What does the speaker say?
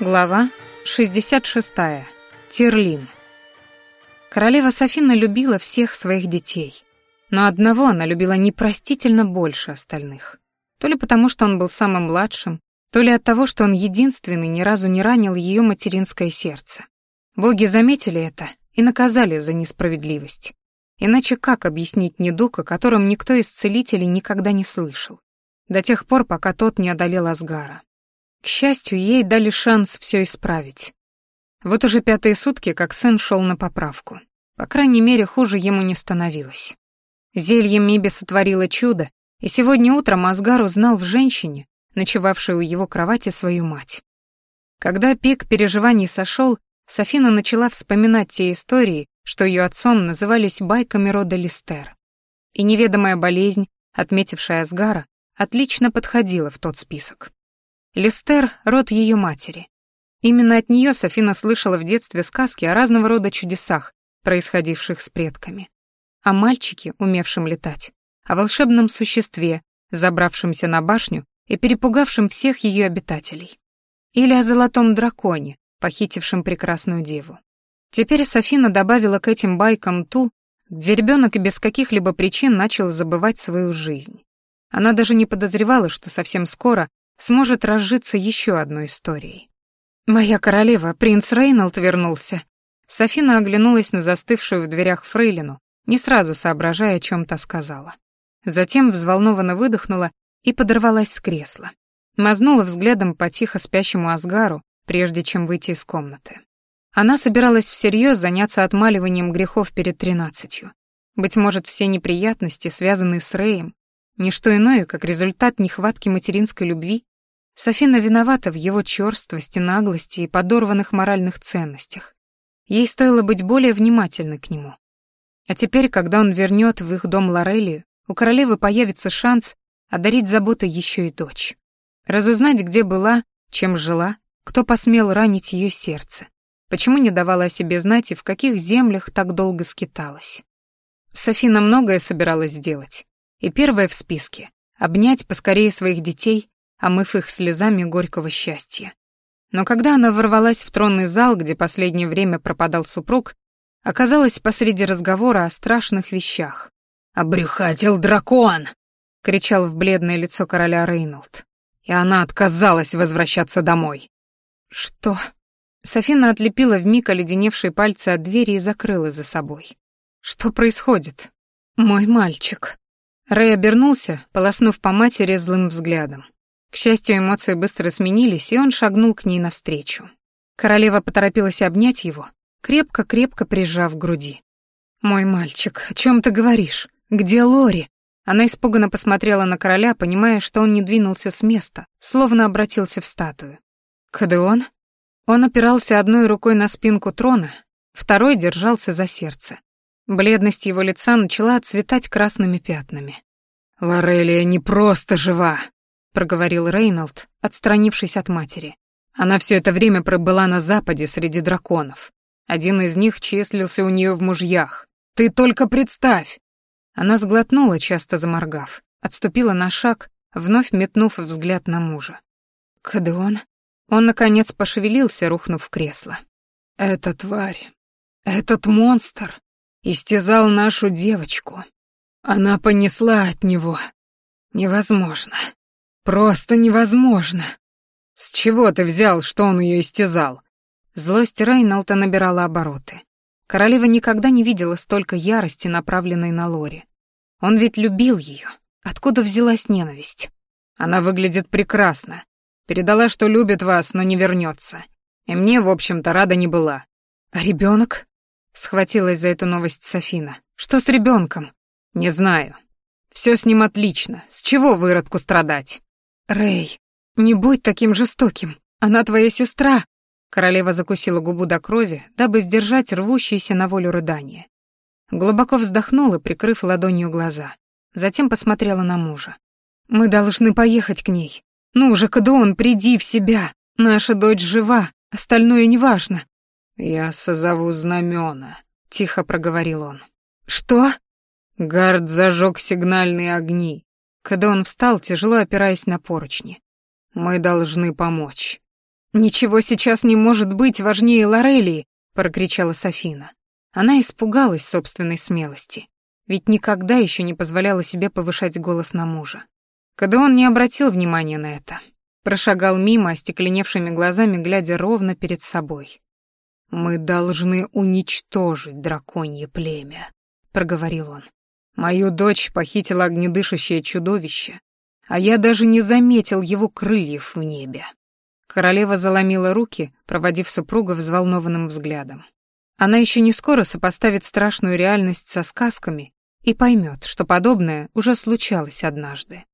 Глава 66. Терлин. Королева Софина любила всех своих детей, но одного она любила непростительно больше остальных. То ли потому, что он был самым младшим, то ли от того, что он единственный ни разу не ранил ее материнское сердце. Боги заметили это и наказали за несправедливость. Иначе как объяснить недуг, о котором никто из целителей никогда не слышал? До тех пор, пока тот не одолел Асгара. К счастью, ей дали шанс все исправить. Вот уже пятые сутки, как сын шел на поправку. По крайней мере, хуже ему не становилось. Зелье Миби сотворило чудо, и сегодня утром Асгар узнал в женщине, ночевавшей у его кровати, свою мать. Когда пик переживаний сошел, Софина начала вспоминать те истории, что ее отцом назывались байками рода Листер. И неведомая болезнь, отметившая Асгара, отлично подходила в тот список. Листер — род ее матери. Именно от нее Софина слышала в детстве сказки о разного рода чудесах, происходивших с предками. О мальчике, умевшем летать, о волшебном существе, забравшемся на башню и перепугавшем всех ее обитателей. Или о золотом драконе, похитившем прекрасную деву. Теперь Софина добавила к этим байкам ту, где ребенок без каких-либо причин начал забывать свою жизнь. Она даже не подозревала, что совсем скоро сможет разжиться еще одной историей. «Моя королева, принц Рейнольд вернулся». Софина оглянулась на застывшую в дверях фрейлину, не сразу соображая, о чем то сказала. Затем взволнованно выдохнула и подорвалась с кресла. Мазнула взглядом по тихо спящему Асгару, прежде чем выйти из комнаты. Она собиралась всерьез заняться отмаливанием грехов перед тринадцатью. Быть может, все неприятности, связанные с Рэем, не что иное, как результат нехватки материнской любви Софина виновата в его чёрствости, наглости и подорванных моральных ценностях. Ей стоило быть более внимательной к нему. А теперь, когда он вернёт в их дом Лорелию, у королевы появится шанс одарить заботой ещё и дочь. Разузнать, где была, чем жила, кто посмел ранить её сердце, почему не давала о себе знать и в каких землях так долго скиталась. Софина многое собиралась сделать. И первое в списке — обнять поскорее своих детей омыв их слезами горького счастья. Но когда она ворвалась в тронный зал, где последнее время пропадал супруг, оказалась посреди разговора о страшных вещах. «Обрюхатил дракон!» — кричал в бледное лицо короля Рейнольд. И она отказалась возвращаться домой. «Что?» Софина отлепила вмиг оледеневшие пальцы от двери и закрыла за собой. «Что происходит?» «Мой мальчик». Рэй обернулся, полоснув по матери злым взглядом. К счастью, эмоции быстро сменились, и он шагнул к ней навстречу. Королева поторопилась обнять его, крепко-крепко прижав к груди. «Мой мальчик, о чем ты говоришь? Где Лори?» Она испуганно посмотрела на короля, понимая, что он не двинулся с места, словно обратился в статую. «Кадеон?» Он опирался одной рукой на спинку трона, второй держался за сердце. Бледность его лица начала отцветать красными пятнами. «Лорелия не просто жива!» проговорил Рейнольд, отстранившись от матери. Она все это время пробыла на западе среди драконов. Один из них числился у нее в мужьях. Ты только представь. Она сглотнула, часто заморгав, отступила на шаг, вновь метнув взгляд на мужа. Кадеон, он наконец пошевелился, рухнув в кресло. Эта тварь, этот монстр истязал нашу девочку. Она понесла от него. Невозможно. Просто невозможно. С чего ты взял, что он ее истязал? Злость Рейнолта набирала обороты. Королева никогда не видела столько ярости, направленной на Лори. Он ведь любил ее. Откуда взялась ненависть? Она выглядит прекрасно. Передала, что любит вас, но не вернется. И мне, в общем-то, рада не была. А ребенок? Схватилась за эту новость Софина. Что с ребенком? Не знаю. Все с ним отлично. С чего выродку страдать? «Рэй, не будь таким жестоким. Она твоя сестра!» Королева закусила губу до крови, дабы сдержать рвущиеся на волю рыдания. Глубоко вздохнула, прикрыв ладонью глаза. Затем посмотрела на мужа. «Мы должны поехать к ней. Ну же, Кадуон, приди в себя. Наша дочь жива, остальное неважно». «Я созову знамена», — тихо проговорил он. «Что?» Гард зажег сигнальные огни. Когда он встал, тяжело опираясь на поручни. «Мы должны помочь. «Ничего сейчас не может быть важнее Лорелии!» — прокричала Софина. Она испугалась собственной смелости, ведь никогда еще не позволяла себе повышать голос на мужа. Когда он не обратил внимания на это, прошагал мимо остекленевшими глазами, глядя ровно перед собой. «Мы должны уничтожить драконье племя», — проговорил он. «Мою дочь похитила огнедышащее чудовище, а я даже не заметил его крыльев в небе». Королева заломила руки, проводив супруга взволнованным взглядом. Она еще не скоро сопоставит страшную реальность со сказками и поймет, что подобное уже случалось однажды.